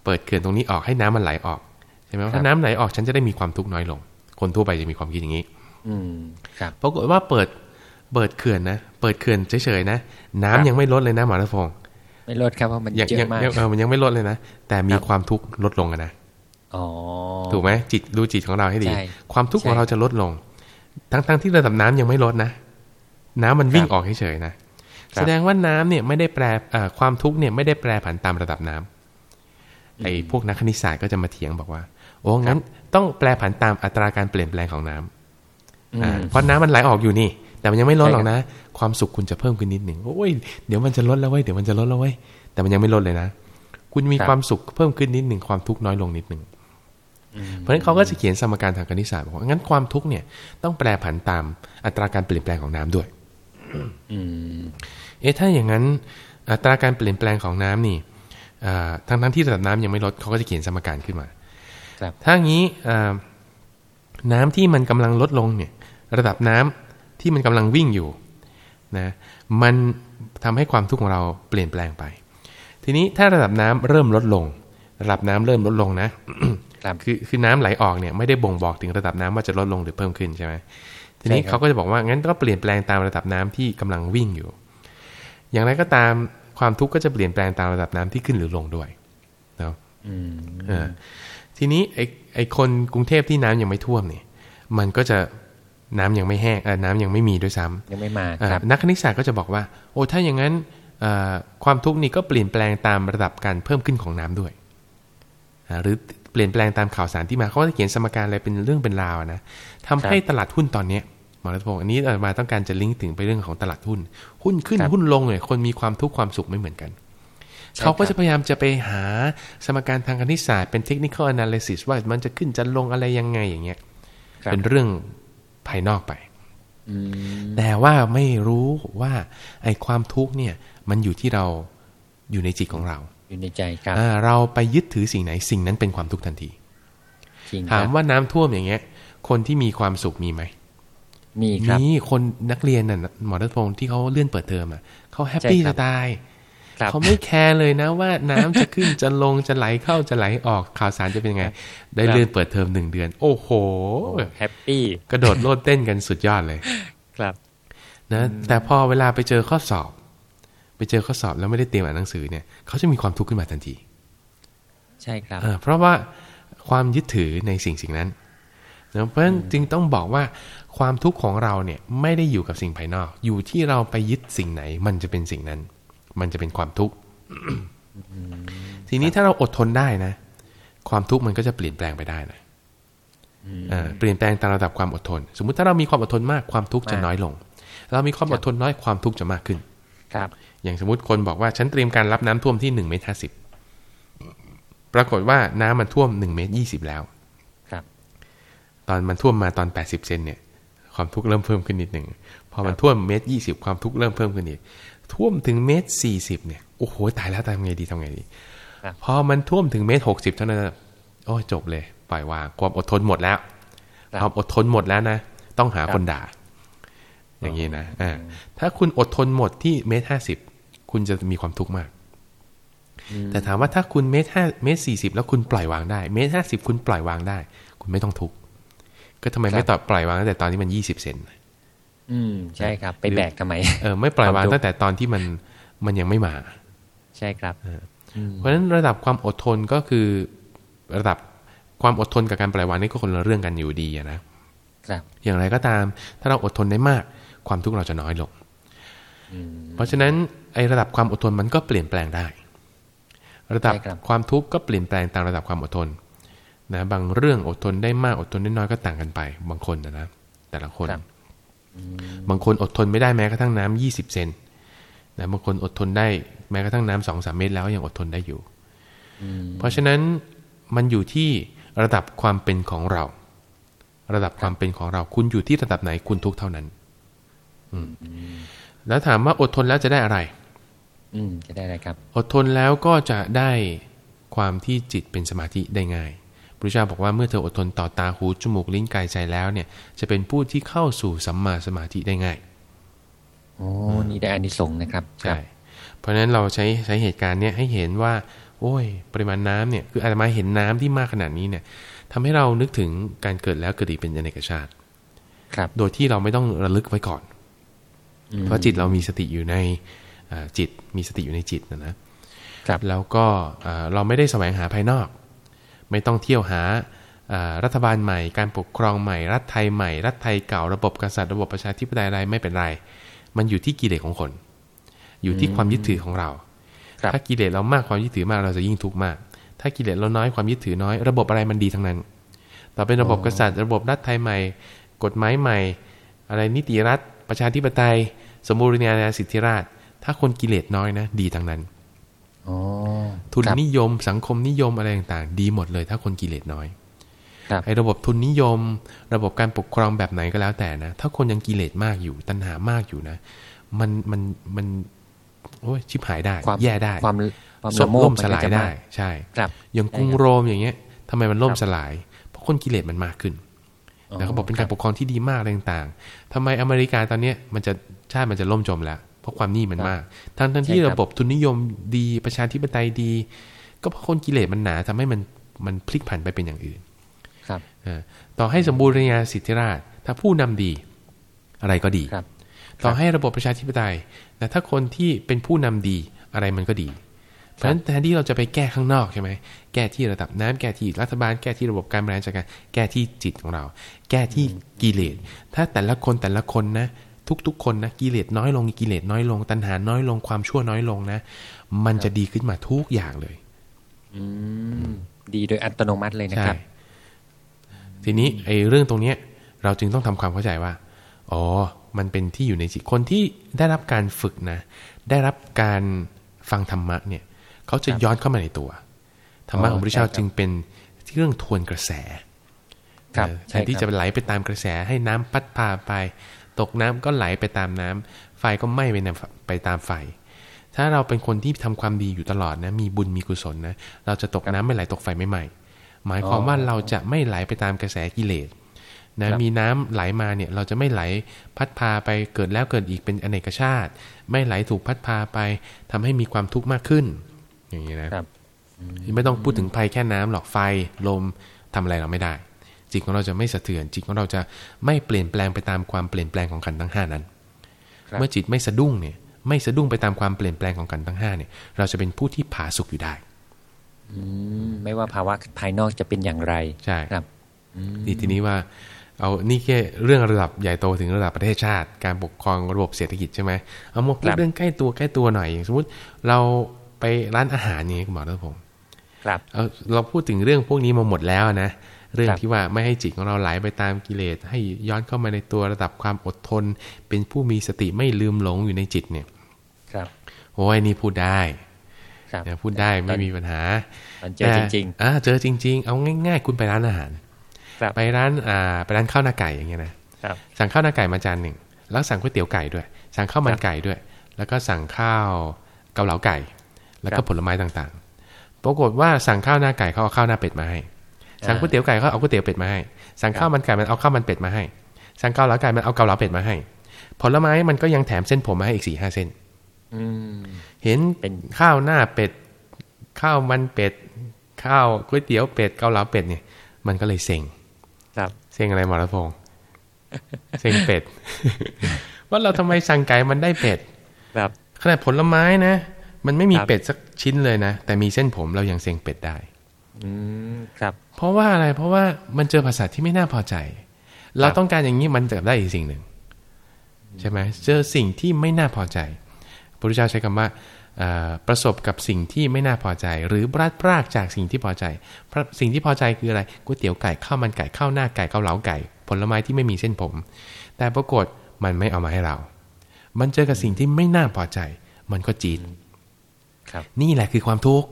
S1: เปิดเขื่อนตรงนี้ออกให้น้ำมันไหลออกใช่ไหมถ้าน้ำไหลออกฉันจะได้มีความทุกข์น้อยลง คนทั่วไปจะมีความคิดอย่างนี้
S2: อืมครับ
S1: ปรากฏว่าเปิด เปิดเขื่อนนะ เปิดเขื่อนเฉยๆนะ น้ำยังไม่ลดเลยนะหมอรัตพงศ์
S2: ไม่ลดครับเพราะมัน
S1: ยัง
S2: เย
S1: ยั
S2: อะมาก
S1: ยังเออมันยังไม่ลดเลยนะ แต่มี
S2: ครับ
S1: ความทุกข์ลดลงอะนะ
S2: อ๋อ
S1: ถูกไหมจิตดูจิตของเราให้ดี
S2: ใช่
S1: ความทุกข์ของ
S2: ใช่
S1: เราจะลดลง ทั้งๆที่ระดับน้ำยังไม่ลดนะ น้ำมันวิ่งออกเฉยๆนะ
S2: ครับ
S1: แสดงว่าน้ำเนี่ยไม่ได้แปรเอ่อความทุกข์เนี่ยไม่ได้แปรผันตามระดับน้ำไอ้พวกนักคณิตศาสตร์ก็จะมาเถียงบอกว่า โอ้งั้นต้องแปรผันตามอัตราการเปลี่ยนแปลงของน้ำ
S2: อืม
S1: อ่าเพราะน้ำมันไหลออกอยู่นี่ แต่มันยังไม่ลด
S2: ใช่
S1: หร
S2: ครั
S1: อบกนะ ความสุขคุณจะเพิ่มขึ้นนิดหนึ่งโอ้ยเดี๋ยวมันจะลดแล้วเว้ยเดี๋ยวมันจะลดแล้วเว้ยแต่มันยังไม่ลดเลยนะ คุณมีความสุขเพิ่มขึ้นนิดหนึ่งความทุกข์น้อยลงนิดหนึ่งเพราะฉะนั้นเขาก็จะเขียนสมการทางคณิตศาสตร์บอกว่างั้นความทุกข์เนี่ยต้องแปรผันตามอัตราการเปลี่ยนแปลงของน้ำด้วย
S2: อืม
S1: เอ๊ะถ้าอย่างนั้น อัตราการเปลี่ยนแปลงของน้ำนี่อ่าทั้งทั้งๆที่ระดับน้ำยังไม่ลดเขาก็จะเขียนสมการขึ้นมา
S2: ครับ
S1: ถ้างี้อ่าน้ำที่มันกำลังลดลงเนี่ย ระดับน้ำ ที่มันกำลังวิ่งอยู่นะมันทำให้ความทุกข์ของเราเปลี่ยนแปลงไป ทีนี้ถ้าระดับน้ำเริ่มลดลง ระดับน้ำเริ่มลดลงนะ
S2: ครับ
S1: คือคือน้ำไหลออกเนี่ยไม่ได้บ่งบอกถึงระดับน้ำว่าจะลดลงหรือเพิ่มขึ้นใช่ไหมทีนี้
S2: ใช่ครับ
S1: เขาก็จะบอกว่างั้นก็เปลี่ยนแปลงตามระดับน้ำที่กำลังวิ่งอยู่ อย่างไรก็ตามความทุกข์ก็จะเปลี่ยนแปลงตามระดับน้ำที่ขึ้นหรือลงด้วยเนาะ
S2: อืม
S1: เออทีนี้ไอ้ไอ้คนกรุงเทพที่น้ำยังไม่ท่วมเนี่ยมันก็จะ น้ำยังไม่แห้งเออน้ำยังไม่มีด้วยซ้ำ
S2: ยังไม่มา
S1: อ่า
S2: ครับ
S1: นักคณิตศาสตร์ก็จะบอกว่า โอ้ถ้าอย่างนั้นเอ่อความทุกข์นี่ก็เปลี่ยนแปลงตามระดับการเพิ่มขึ้นของน้ำด้วยอ่าหรือเปลี่ยนแปลงตามข่าวสารที่มาเขาก็จะเขียนสมการอะไรเป็นเรื่องเป็นราวอะนะทำให้ตลาดหุ้นตอนเนี้ยหมอรัตพงศ์อันนี้อาตมาต้องการจะลิงก์ถึงไปเรื่องของตลาดหุ้น หุ้นขึ้น
S2: ครับ
S1: หุ้นลงเนี่ยคนมีความทุกข์ความสุขไม่เหมือนกัน
S2: ใช่
S1: เขาก็
S2: ครั
S1: จะ
S2: บ
S1: พยายามจะไปหาสมการทางคณิตศาสตร์เป็น technical analysis ว่ามันจะขึ้นจะลงอะไรยังไงอย่างเงี้ย
S2: ครับ
S1: เป็นเรื่อง ภายนอกไป
S2: อืม
S1: แต่ว่าไม่รู้ว่าไอ้ความทุกข์เนี่ย มันอยู่ที่เราอยู่ในจิตของเรา
S2: อยู่ในใจครับ
S1: อ่าเราไปยึดถือสิ่งไหนสิ่งนั้นเป็นความทุกข์ทันที
S2: จริงค
S1: ถาม
S2: รับ
S1: ว่าน้ำท่วมอย่างเงี้ย คนที่มีความสุขมีไหม
S2: มีครับ
S1: มีคนนักเรียนน่ะหมอณัฐพงศ์ที่เขาเลื่อนเปิดเทอมอะเขาแฮปปี้
S2: ใช่ครั
S1: จะ
S2: บ
S1: ตาย
S2: ครับ
S1: เขาไม่ care เลยนะว่าน้ำจะขึ้นจะลงจะไหลเข้าจะไหลออกข่าวสารจะเป็นยังไง ได้เลื่อนเปิดเทอมหนึ่งเดือน โอ้โห
S2: happy
S1: กระโดดโลดเต้นกันสุดยอดเลย
S2: ครับ
S1: นะแต่พอเวลาไปเจอข้อสอบ ไปเจอข้อสอบแล้วไม่ได้เตรียมอ่านหนังสือเนี่ยเขาจะมีความทุกข์ขึ้นมาทันที
S2: ใช่ครับ
S1: เออเพราะว่าความยึดถือในสิ่งสิ่งนั้นนะเพราะฉะนั้นจึงต้องบอกว่าความทุกข์ของเราเนี่ยไม่ได้อยู่กับสิ่งภายนอก อยู่ที่เราไปยึดสิ่งไหน มันจะเป็นสิ่งนั้น มันจะเป็นความทุกข์ทีนี้ถ้าเราอดทนได้นะ ความทุกข์มันก็จะเปลี่ยนแปลงไปได้นะเออเปลี่ยนแปลงตามระดับความอดทน สมมุติถ้าเรามีความอดทนมากความทุกข์จะ
S2: มาก
S1: น้อยลง เรามีความอดทนน้อยความทุกข์จะมากขึ้น
S2: ครับ
S1: อย่างสมมติคนบอกว่าฉันเตรียมการรับน้ำท่วมที่หนึ่งเมตรห้าสิบปรากฏว่าน้ำมันท่วมหนึ่งเมตรยี่สิบแล้ว
S2: ครับ
S1: ตอนมันท่วมมาตอนแปดสิบเซนเนี่ย ความทุกข์เริ่มเพิ่มขึ้นนิดหนึ่งพอมันท่วมเมตรยี่สิบความทุกข์เริ่มเพิ่มขึ้นอีกท่วมถึงเมตรสี่สิบเนี่ย โอ้โห ตายแล้วทำไงดีทำไงดี
S2: ครับ
S1: พอมันท่วมถึงเมตรหกสิบเท่านั้นนะโอ้ยจบเลย ปล่อยวางความอดทนหมดแล้ว
S2: ครับ
S1: ความอดทนหมดแล้วนะ ต้องหา
S2: ครับ
S1: คนด่า อย่างนี้นะอ่าถ้าคุณอดทนหมดที่เมตรห้าสิบคุณจะมีความทุกข์มาก แต่ถามว่าถ้าคุณเมตรห้าเมตรสี่สิบแล้วคุณปล่อยวางได้ เมตรห้าสิบคุณปล่อยวางได้ คุณไม่ต้องทุกข์ก็ทำไม
S2: ครับ
S1: ไม่ต่อปล่อยวางตั้งแต่ตอนที่มันยี่สิบเซน
S2: อืมใช่ครับ ไปแบกทำไม
S1: เออไม่ปล่อยวาง
S2: ความทุกข์
S1: ตั้งแต่ตอนที่มันมันยังไม่มา
S2: ใช่ครับม
S1: เพราะฉะนั้นระดับความอดทนก็คือระดับความอดทนกับการปล่อยวางนี่ก็คนละเรื่องกันอยู่ดีอะนะครับอย่างไรก็ตาม ถ้าเราอดทนได้มาก ความทุกข์เราจะน้อยลงเพราะฉะนั้นไอ้ระดับความอดทนมันก็เปลี่ยนแปลงได้ ระดับความทุกข์ก็เปลี่ยนแปลงตามระดับความอดทนนะบางเรื่องอดทนได้มากอดทนได้น้อยก็ต่างกันไป บางคนนะนะแต่ละคน บางคนอดทนไม่ได้แม้กระทั่งน้ำยี่สิบเซนนะบางคนอดทนได้แม้กระทั่งน้ำสองสามเมตรแล้วยังอดทนได้อยู่ เพราะฉะนั้นมันอยู่ที่ระดับความเป็นของเรา ระดับความเป็นของเรา คุณอยู่ที่ระดับไหนคุณทุกเท่านั้นอืมแล้วถามว่าอดทนแล้วจะได้อะไร
S2: อืมจะได้อะไรครับ
S1: อดทนแล้วก็จะได้ความที่จิตเป็นสมาธิได้ง่าย พระเจ้าบอกว่าเมื่อเธออดทนต่อตาหูจมูกลิ้นกายใจแล้วเนี่ย จะเป็นผู้ที่เข้าสู่สัมมาสมาธิได้ง่าย
S2: โอ้นี่ได้อานิสงส์นะครับ
S1: ใช่เพราะฉะนั้นเราใช้ใช้เหตุการณ์เนี้ยให้เห็นว่า โอ้ย ปริมาณน้ำเนี่ยคืออาตมาเห็นน้ำที่มากขนาดนี้เนี่ยทำให้เรานึกถึงการเกิดแล้วเกิดอีกเป็นอเนกชาติ
S2: ครับ
S1: โดยที่เราไม่ต้องระลึกไว้ก่อน เพราะจิตเรามีสติอยู่ในจิตมีสติอยู่ในจิตนะนะ
S2: ครับ
S1: แล้วก็เราไม่ได้แสวงหาภายนอก ไม่ต้องเที่ยวหารัฐบาลใหม่การปกครองใหม่ รัฐไทยใหม่ รัฐไทยเก่าระบบกษัตริย์ระบบประชาธิปไตยอะไรไม่เป็นไร มันอยู่ที่กิเลสของคน อยู่ที่ความยึดถือของเรา ถ้ากิเลสเรามากความยึดถือมากเราจะยิ่งทุกข์มาก ถ้ากิเลสเราน้อยความยึดถือน้อย ระบบอะไรมันดีทั้งนั้น ต่อเป็นระบบกษัตริย์ ระบบรัฐไทยใหม่ กฎหมายใหม่ อะไรนิติรัฐ ประชาธิปไตย สมบูรณาญาสิทธิราช ถ้าคนกิเลสน้อยนะ ดีทั้งนั้น ทุนนิยมสังคมนิยมอะไรต่างๆ ดีหมดเลยถ้าคนกิเลสน้อยไอ้ระบบทุนนิยม ระบบการปกครองแบบไหนก็แล้วแต่นะ ถ้าคนยังกิเลสมากอยู่ ตัณหามากอยู่นะ มันมันมันโอ้ยชิบหายได้แย่ได้
S2: ความความ
S1: ล่มสลายได้ ใช่ครับอย่างกรุงโรมอย่างเงี้ยทำไมมันล่มสลาย เพราะคนกิเลสมันมากขึ้นแต่เขาบอกเป็นการปกครองที่ดีมากอะไรต่างๆทำไมอเมริกาตอนเนี้ยมันจะชาติมันจะล่มจมแล้ว เพราะความหนี้มันมากทั้งทั้งที่ระบบทุนนิยมดีประชาธิปไตยดี ก็เพราะคนกิเลสมันหนาทำให้มันมันพลิกผันไปเป็นอย่างอื่น
S2: ครับ
S1: ต่อให้สมบูรณาสิทธิราช ถ้าผู้นำดีอะไรก็ดีต่อให้ระบบประชาธิปไตยแต่ถ้าคนที่เป็นผู้นำดีอะไรมันก็ดี เพราะฉะนั้นแทนที่เราจะไปแก้ข้างนอกใช่ไหมแก้ที่ระดับน้ำแก้ที่รัฐบาลแก้ที่ระบบการบริหารจัดการแก้ที่จิตของเรา แก้ที่กิเลสถ้าแต่ละคนแต่ละคนนะ ทุกๆ คนนะกิเลสน้อยลงกิเลสน้อยลง ตัณหาน้อยลงความชั่วน้อยลงนะ มันจะดีขึ้นมาทุกอย่างเลย
S2: อืมดีโดยอัตโนมัติเลยนะครับ
S1: ทีนี้ไอ้เรื่องตรงเนี้ย เราจึงต้องทำความเข้าใจว่า อ๋อ มันเป็นที่อยู่ในจิตคนที่ได้รับการฝึกนะ ได้รับการฟังธรรมะเนี่ย เขาจะย้อนเข้ามาในตัว ธรรมะของพระเจ้าจึงเป็นที่เรื่องทวนกระแสแทนที่จะไหลไปตามกระแสให้น้ำพัดพาไป ตกน้ำก็ไหลไปตามน้ำไฟก็ไหม้ไปไปตามไฟ ถ้าเราเป็นคนที่ทำความดีอยู่ตลอดนะ มีบุญมีกุศลนะ เราจะตกน้ำไม่ไหลตกไฟไม่ไหม้หมายความว่าเราจะไม่ไหลไปตามกระแสกิเลสนะมีน้ำไหลมาเนี่ยเราจะไม่ไหลพัดพาไปเกิดแล้วเกิดอีกเป็นอเนกชาติ ไม่ไหลถูกพัดพาไปทำให้มีความทุกข์มากขึ้น อย่างนี้นะครับ ไม่ต้องพูดถึงภัยแค่น้ำหรอกไฟลมทำอะไรเราไม่ได้ จิตของเราจะไม่สะเทือน จิตของเราจะไม่เปลี่ยนแปลงไปตามความเปลี่ยนแปลงของขันทั้งห้านั้น เมื่อจิตไม่สะดุ้งเนี่ย ไม่สะดุ้งไปตามความเปลี่ยนแปลงของขันทั้งห้าเนี่ย เราจะเป็นผู้ที่ผาสุกอยู่ได้
S2: ไม่ว่าภาวะภายนอกจะเป็นอย่างไร
S1: ใช่
S2: ครับ
S1: นี่ทีนี้ว่า เอานี่แค่เรื่องระดับใหญ่โตถึงระดับประเทศชาติ การปกครองระบบเศรษฐกิจใช่ไหมเอามาพูดเรื่องใกล้ตัวใกล้ตัวหน่อยอย่างสมมติเราไปร้านอาหารนี่คุณหมอรัตพงศ์
S2: ครับ
S1: เอาเราพูดถึงเรื่องพวกนี้มาหมดแล้วนะ เรื่องที่ว่าไม่ให้จิตของเราไหลไปตามกิเลส ให้ย้อนเข้ามาในตัวระดับความอดทน เป็นผู้มีสติไม่ลืมหลงอยู่ในจิตเนี่ย
S2: ครับ
S1: โอ้ยนี่พูดได้เนี่ยพูดได้ไม่มีปัญหา
S2: เจอจริง
S1: ๆอ่าเจอจริง ๆ เอาง่าย ๆ คุณไปร้านอาหารไปร้านอ่าไปร้านข้าวหน้าไก่อย่างเงี้ยนะสั่งข้าวหน้าไก่มาจานหนึ่งแล้วสั่งก๋วยเตี๋ยวไก่ด้วย สั่งข้าวมันไก่ด้วย แล้วก็สั่งข้าวเกาเหลาไก่ แล้วก็ผลไม้ต่างๆ ปรากฏว่าสั่งข้าวหน้าไก่เขาเอาข้าวหน้าเป็ดมาให้ สั่งก๋วยเตี๋ยวไก่เขาเอาก๋วยเตี๋ยวเป็ดมาให้ สั่งข้าวมันไก่มันเอาข้าวมันเป็ดมาให้ สั่งเกาเหลาไก่มันเอาเกาเหลาเป็ดมาให้ ผลไม้มันก็ยังแถมเส้นผมมาให้อีกสี่ห้าเส้นเห็นเป็นข้าวหน้าเป็ด ข้าวมันเป็ด ข้าวก๋วยเตี๋ยวเป็ดเกาเหลาเป็ดเนี่ย มันก็เลยเซ็ง
S2: ครับ
S1: เซ็งอะไรหมอรัพงศ์เซ็งเป็ดว่าเราทำไมสั่งไก่มันได้เป็ด
S2: ครับ
S1: ขนาดผลไม้นะ มันไม่มีเป็ดสักชิ้นเลยนะ แต่มีเส้นผมเรายังเซ็งเป็ดได้
S2: อืม ครับ
S1: เพราะว่าอะไร เพราะว่ามันเจอภาษาที่ไม่น่าพอใจ เราต้องการอย่างนี้มันจะได้อีกสิ่งหนึ่งใช่ไหมเจอสิ่งที่ไม่น่าพอใจพระพุทธเจ้าใช้คำว่าประสบกับสิ่งที่ไม่น่าพอใจ หรือรัดพรากจากสิ่งที่พอใจ สิ่งที่พอใจคืออะไรก๋วยเตี๋ยวไก่ข้าวมันไก่ข้าวหน้าไก่เกาเหลาไก่ ผลไม้ที่ไม่มีเส้นผม แต่ปรากฏมันไม่เอามาให้เรา มันเจอกับสิ่งที่ไม่น่าพอใจ มันก็จีนนี่แหละคือความทุกข์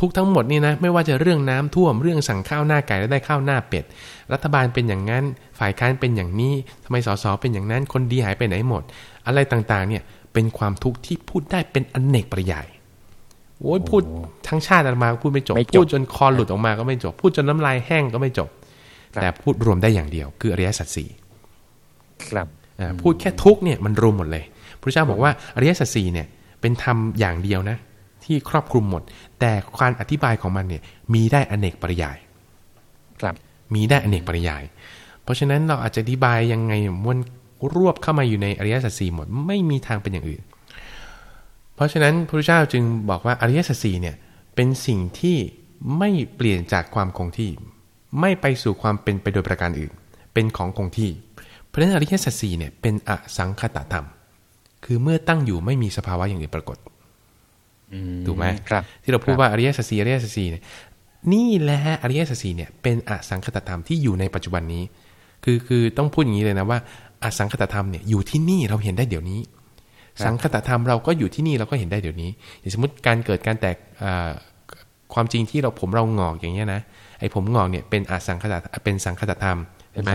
S1: ทุกทั้งหมดนี่นะ ไม่ว่าจะเรื่องน้ำท่วมเรื่องสั่งข้าวหน้าไก่แล้วได้ข้าวหน้าเป็ด รัฐบาลเป็นอย่างนั้น ฝ่ายค้านเป็นอย่างนี้ทำไมสสเป็นอย่างนั้น คนดีหายไปไหนหมด อะไรต่างๆ เนี่ยเป็นความทุกข์ที่พูดได้เป็นอนเนกประหญ่โอ้ยพูดทั้งชาติมาพูดไม่จบพูดจนคอหลุดออกมาก็ไม่จบ พูดจนน้ำลายแห้งก็ไม่จบ แต่พูดรวมได้อย่างเดียว คืออริยสัจสี่
S2: ครับ
S1: พูดแค่ทุกเนี่ยมันรวมหมดเลยพระเจ้าบอกว่าอริยสัจสี่เนี่ยเป็นธรรมอย่างเดียวนะ ที่ครอบคลุมหมด แต่การอธิบายของมันเนี่ยมีได้อเนกปริยาย
S2: ครับ
S1: มีได้อเนกปริยาย เพราะฉะนั้นเราอาจจะอธิบายยังไงมันรวบเข้ามาอยู่ในอริยสัจสี่หมดไม่มีทางเป็นอย่างอื่น เพราะฉะนั้นพระพุทธเจ้าจึงบอกว่าอริยสัจสี่เนี่ยเป็นสิ่งที่ไม่เปลี่ยนจากความคงที่ ไม่ไปสู่ความเป็นไปโดยประการอื่น เป็นของคงที่ เพราะฉะนั้นอริยสัจสี่เนี่ยเป็นอสังคตธรรม คือเมื่อตั้งอยู่ไม่มีสภาวะอย่างอื่นปรากฏ ถูกไหม
S2: ครับ
S1: ที่เราพูดว่าอริยสัจสีอริยสัจสีเนี่ยนี่แหละอริยสัจสีเนี่ยเป็นอสังคตธรรมที่อยู่ในปัจจุบันนี้ คือคือต้องพูดอย่างนี้เลยนะว่าอสังคตธรรมเนี่ยอยู่ที่นี่เราเห็นได้เดี๋ยวนี้ สังคตธรรมเราก็อยู่ที่นี่เราก็เห็นได้เดี๋ยวนี้อย่างสมมติการเกิดการแตกความจริงที่เราผมเรางอกอย่างเงี้ยนะไอ้ผมงอกเนี่ยเป็นอสังคตเป็นสังคตธรรมใช่ไหม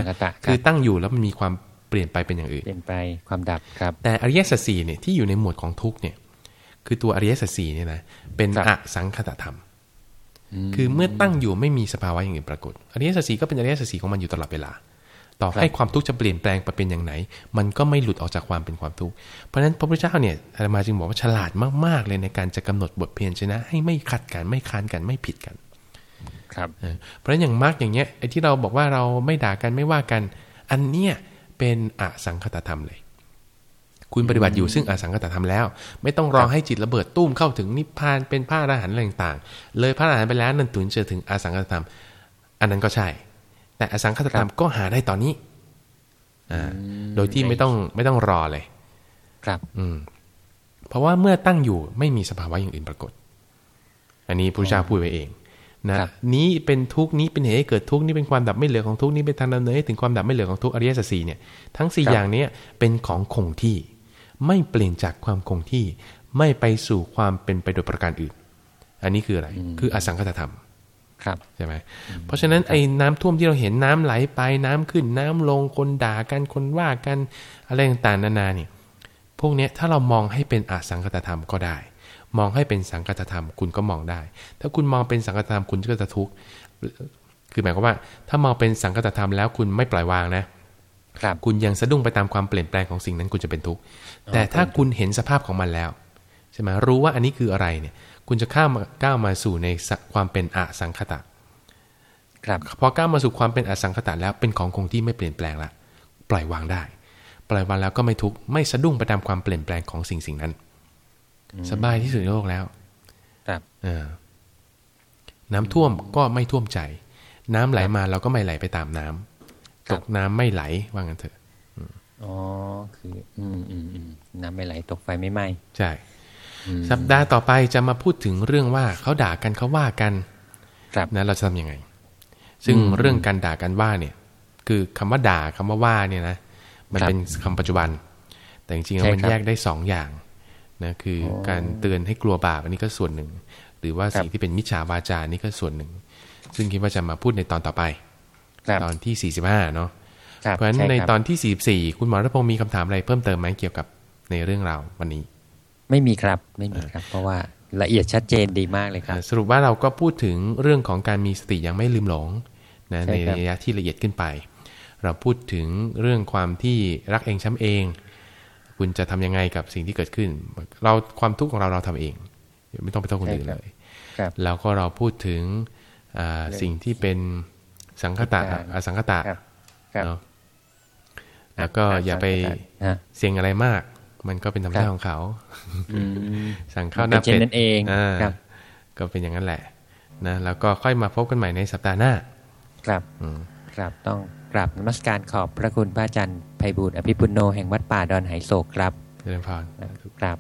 S1: คือตั้งอยู่แล้วมันมีความเปลี่ยนไปเป็นอย่างอื่น
S2: เปลี่ยนไปความดับครับ
S1: แต่อริยสัจสี่เนี่ยที่อยู่ในหมวดของทุกเนี่ย คือตัวอริยสัจสี่เนี่ยนะเป็นอสังคตธรรม คือเมื่อตั้งอยู่ไม่มีสภาวะอย่างอื่นปรากฏอริยสัจสี่ก็เป็นอริยสัจสี่ของมันอยู่ตลอดเวลา ต่อให้ความทุกข์จะเปลี่ยนแปลงไปเป็นอย่างไหน มันก็ไม่หลุดออกจากความเป็นความทุกข์เพราะฉะนั้นพระพุทธเจ้าเนี่ยอาตมาจึงบอกว่าฉลาดมากๆเลยในการจะกำหนดบทเพียรชนะ ให้ไม่ขัดกันไม่ค้านกันไม่ผิดกัน
S2: ครับ
S1: เพราะฉะนั้นอย่างมากอย่างเงี้ยไอ้ที่เราบอกว่าเราไม่ด่ากันไม่ว่ากัน อันเนี้ยเป็นอสังคตธรรมเลย คุณปฏิบัติอยู่ซึ่งอสังขตธรรมแล้ว ไม่ต้องรอให้จิตระเบิดตุ้มเข้าถึงนิพพานเป็นพระอรหันต์อะไรต่างๆ เลยพระอรหันต์ไปแล้วนั่นตุนเจอถึงอสังขตธรรม อันนั้นก็ใช่ แต่อสังขตธรรมก็หาได้ตอนนี้อ่าโดยที่ไม่ต้องไม่ต้องรอเลย
S2: ครับ
S1: อืมเพราะว่าเมื่อตั้งอยู่ไม่มีสภาวะอย่างอื่นปรากฏ อันนี้พระเจ้าพูดไว้เองนะนี้เป็นทุกนี้เป็นเหตุให้เกิดทุกนี้เป็นความดับไม่เหลือของทุกนี้เป็นทางดำเนินถึงความดับไม่เหลือของทุกอริยสัจสี่เนี่ยทั้งสี่อย่างนี้เป็นของคงที่ ไม่เปลี่ยนจากความคงที่ไม่ไปสู่ความเป็นไปโดยประการอื่น อันนี้คืออะไร คืออสังคตธรรม
S2: ครับ
S1: ใช่ไหมเพราะฉะนั้นไอ้น้ำท่วมที่เราเห็นน้ำไหลไปน้ำขึ้นน้ำลงคนด่ากันคนว่ากันอะไรต่างๆนานาเนี่ยพวกนี้ถ้าเรามองให้เป็นอสังคตธรรมก็ได้ มองให้เป็นสังคตธรรมคุณก็มองได้ ถ้าคุณมองเป็นสังคตธรรมคุณก็จะทุกข์คือหมายความว่า ถ้ามองเป็นสังคตธรรมแล้วคุณไม่ปล่อยวางนะ
S2: ครับ
S1: คุณยังสะดุ้งไปตามความเปลี่ยนแปลงของสิ่งนั้นคุณจะเป็นทุกข์แต่ถ้าคุณเห็นสภาพของมันแล้วใช่ไหมรู้ว่าอันนี้คืออะไรเนี่ย คุณจะข้ามมาก้าวมาสู่ในความเป็นอสังขตะ
S2: ครับ
S1: พอก้าวมาสู่ความเป็นอสังขตะแล้วเป็นของคงที่ไม่เปลี่ยนแปลงละปล่อยวางได้ ปล่อยวางแล้วก็ไม่ทุกข์ไม่สะดุ้งไปตามความเปลี่ยนแปลงของสิ่งสิ่งนั้น สบายที่สุดในโลกแล้ว
S2: ครับ
S1: เออน้ำท่วมก็ไม่ท่วมใจ น้ำไหลมาเราก็ไม่ไหลไปตามน้ำ ตกน้ำไม่ไหลว่างั้นเถอะ
S2: อ๋อคือ อืมอืมอืมน้ำไม่ไหลตกไฟไม่ไหม้
S1: ใช่สัปดาห์ต่อไปจะมาพูดถึงเรื่องว่าเขาด่ากันเขาว่ากัน
S2: ครับ
S1: นะเราจะทำยังไง ซึ่งเรื่องการด่ากันว่าเนี่ย คือคำว่าด่าคำว่าว่าเนี่ยนะมันเป็นคำปัจจุบัน แต่จริงๆมันแยกได้สองอย่างนะคือการเตือนให้กลัวบาปอันนี้ก็ส่วนหนึ่ง หรือว่าสิ่งที่เป็นมิจฉาวาจานี่ก็ส่วนหนึ่ง ซึ่งคิดว่าจะมาพูดในตอนต่อไป ตอนที่สี่สิบห้าเนาะเพราะฉะนั้นในตอนที่ 44 คุณหมอรัพงศ์มีคำถามอะไรเพิ่มเติมไหมเกี่ยวกับในเรื่องราววันนี้
S2: ไม่มีครับไม่มีครับ เพราะว่าละเอียดชัดเจนดีมากเลยครับ
S1: สรุปว่าเราก็พูดถึงเรื่องของการมีสติยังไม่ลืมหลงนะในระยะที่ละเอียดขึ้นไป เราพูดถึงเรื่องความที่รักเองช้ำเอง คุณจะทำยังไงกับสิ่งที่เกิดขึ้น เราความทุกข์ของเราเราทำเอง ไม่ต้องไปโทษคนอื่นเลยแล้วก็เราพูดถึงสิ่งที่เป็น สังคตะอสังคตะเนาะแล้วก็อย่าไปเสี่ยงอะไรมาก มันก็เป็นธรรมชาติของเขาสั่งข้าวหน้าเป็ด
S2: นั่นเอง
S1: ก็เป็นอย่างนั้นแหละนะแล้วก็ค่อยมาพบกันใหม่ในสัปดาห์หน้า
S2: ครับครับต้องกราบนมัสการขอบพระคุณพระอาจารย์ไพบูลย์อภิปุโนแห่งวัดป่าดอนไหโศกครับ
S1: เจริญพร
S2: ครับ